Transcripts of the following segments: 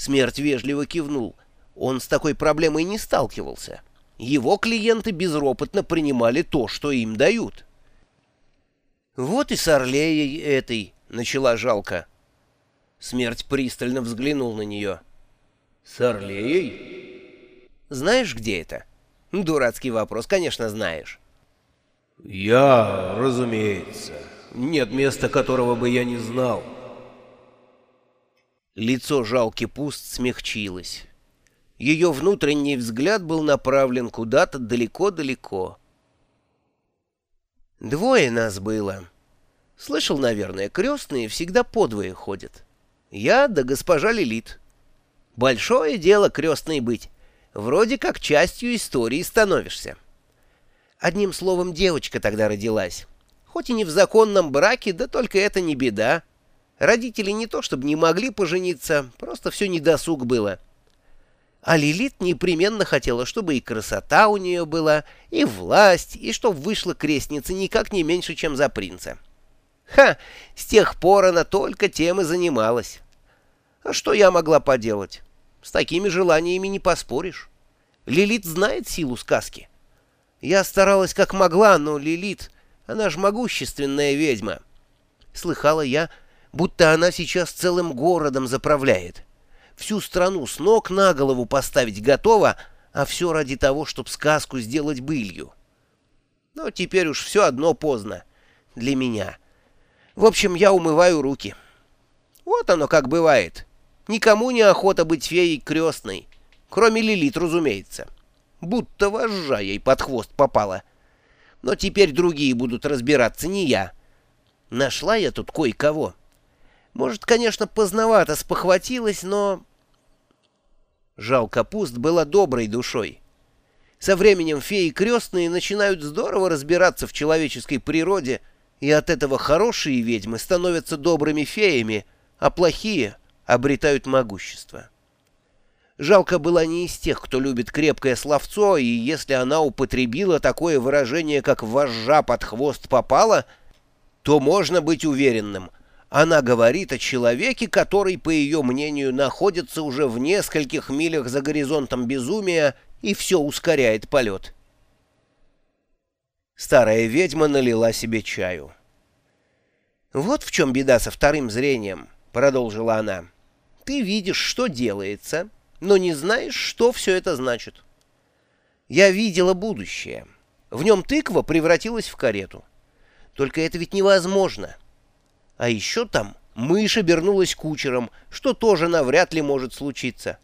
Смерть вежливо кивнул. Он с такой проблемой не сталкивался. Его клиенты безропотно принимали то, что им дают. «Вот и с Орлеей этой», — начала жалко. Смерть пристально взглянул на нее. «С Орлеей?» «Знаешь, где это?» «Дурацкий вопрос, конечно, знаешь». «Я, разумеется. Нет места, которого бы я не знал». Лицо жалки пуст смягчилось. Ее внутренний взгляд был направлен куда-то далеко-далеко. Двое нас было. Слышал, наверное, крестные всегда подвое ходят. Я да госпожа Лилит. Большое дело крестной быть. Вроде как частью истории становишься. Одним словом, девочка тогда родилась. Хоть и не в законном браке, да только это не беда. Родители не то чтобы не могли пожениться, просто все недосуг было. А Лилит непременно хотела, чтобы и красота у нее была, и власть, и чтоб вышла крестница никак не меньше, чем за принца. Ха! С тех пор она только тем и занималась. А что я могла поделать? С такими желаниями не поспоришь. Лилит знает силу сказки. Я старалась как могла, но Лилит, она ж могущественная ведьма. Слыхала я, будто она сейчас целым городом заправляет. Всю страну с ног на голову поставить готова, а все ради того, чтобы сказку сделать былью. Но теперь уж все одно поздно. Для меня. В общем, я умываю руки. Вот оно как бывает. Никому не охота быть феей крестной. Кроме Лилит, разумеется. Будто вожжа ей под хвост попала. Но теперь другие будут разбираться, не я. Нашла я тут кое-кого. Может, конечно, поздновато спохватилась, но... Жалко пуст была доброй душой. Со временем феи крестные начинают здорово разбираться в человеческой природе, и от этого хорошие ведьмы становятся добрыми феями, а плохие обретают могущество. Жалко была не из тех, кто любит крепкое словцо, и если она употребила такое выражение, как «вожжа под хвост попала», то можно быть уверенным — она говорит о человеке, который, по ее мнению, находится уже в нескольких милях за горизонтом безумия и все ускоряет полет. Старая ведьма налила себе чаю. «Вот в чем беда со вторым зрением», — продолжила она. «Ты видишь, что делается, но не знаешь, что все это значит. Я видела будущее. В нем тыква превратилась в карету. Только это ведь невозможно». А еще там мышь обернулась кучером, что тоже навряд ли может случиться.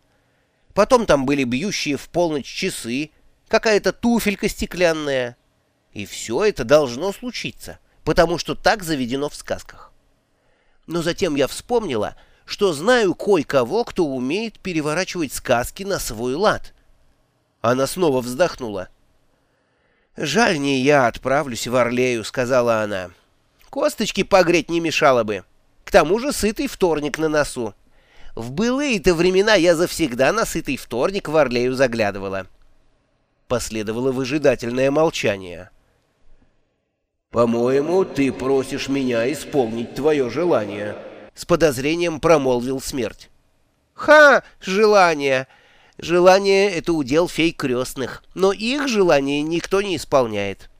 Потом там были бьющие в полночь часы, какая-то туфелька стеклянная. И все это должно случиться, потому что так заведено в сказках. Но затем я вспомнила, что знаю кое-кого, кто умеет переворачивать сказки на свой лад. Она снова вздохнула. «Жаль, не я отправлюсь в Орлею», — сказала она. Косточки погреть не мешало бы. К тому же сытый вторник на носу. В былые-то времена я завсегда на сытый вторник в Орлею заглядывала. Последовало выжидательное молчание. «По-моему, ты просишь меня исполнить твое желание», — с подозрением промолвил смерть. «Ха! Желание! Желание — это удел фей крестных, но их желание никто не исполняет».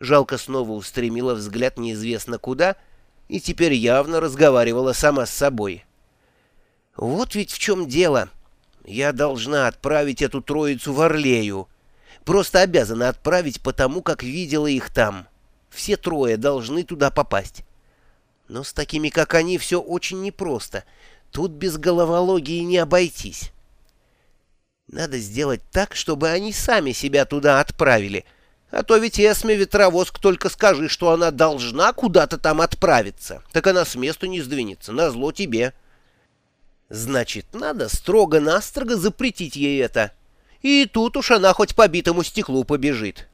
Жалко снова устремила взгляд неизвестно куда и теперь явно разговаривала сама с собой. «Вот ведь в чем дело. Я должна отправить эту троицу в Орлею. Просто обязана отправить потому, как видела их там. Все трое должны туда попасть. Но с такими, как они, все очень непросто. Тут без головологии не обойтись. Надо сделать так, чтобы они сами себя туда отправили — а то ведь Эсме Ветровоск только скажи, что она должна куда-то там отправиться, так она с места не сдвинется, назло тебе. Значит, надо строго-настрого запретить ей это. И тут уж она хоть по битому стеклу побежит.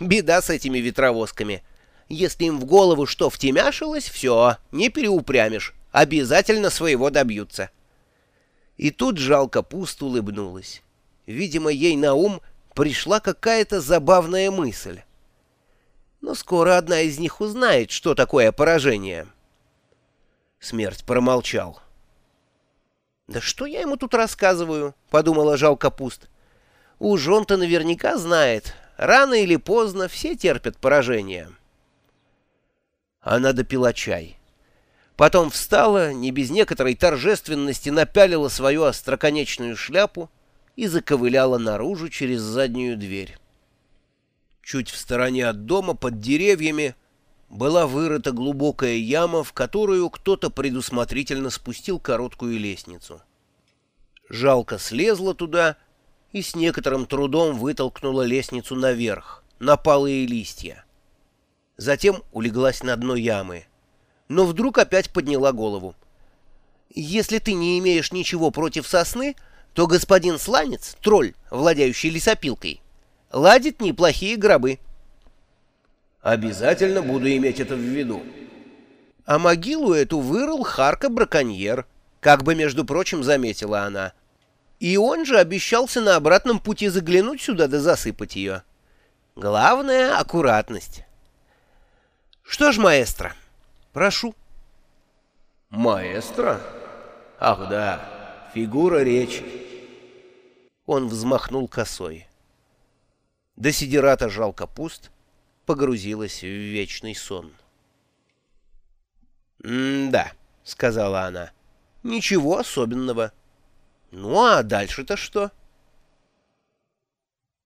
Беда с этими ветровозками. Если им в голову что втемяшилось, все, не переупрямишь, обязательно своего добьются. И тут жалко пуст улыбнулась. Видимо, ей на ум пришла какая-то забавная мысль. Но скоро одна из них узнает, что такое поражение. Смерть промолчал. «Да что я ему тут рассказываю?» — подумала жалко пуст. «Уж он-то наверняка знает. Рано или поздно все терпят поражение». Она допила чай. Потом встала, не без некоторой торжественности напялила свою остроконечную шляпу и заковыляла наружу через заднюю дверь. Чуть в стороне от дома, под деревьями, была вырыта глубокая яма, в которую кто-то предусмотрительно спустил короткую лестницу. Жалко слезла туда и с некоторым трудом вытолкнула лестницу наверх, на палые листья. Затем улеглась на дно ямы, но вдруг опять подняла голову. «Если ты не имеешь ничего против сосны, то господин Сланец, тролль, владеющий лесопилкой, ладит неплохие гробы». Обязательно буду иметь это в виду. А могилу эту вырыл Харка-браконьер, как бы, между прочим, заметила она. И он же обещался на обратном пути заглянуть сюда да засыпать ее. Главное — аккуратность. Что ж, маэстро, прошу. Маэстро? Ах да, фигура речи. Он взмахнул косой. Десидерата жалко пуст, погрузилась в вечный сон. — сказала она, — ничего особенного. Ну а дальше-то что? —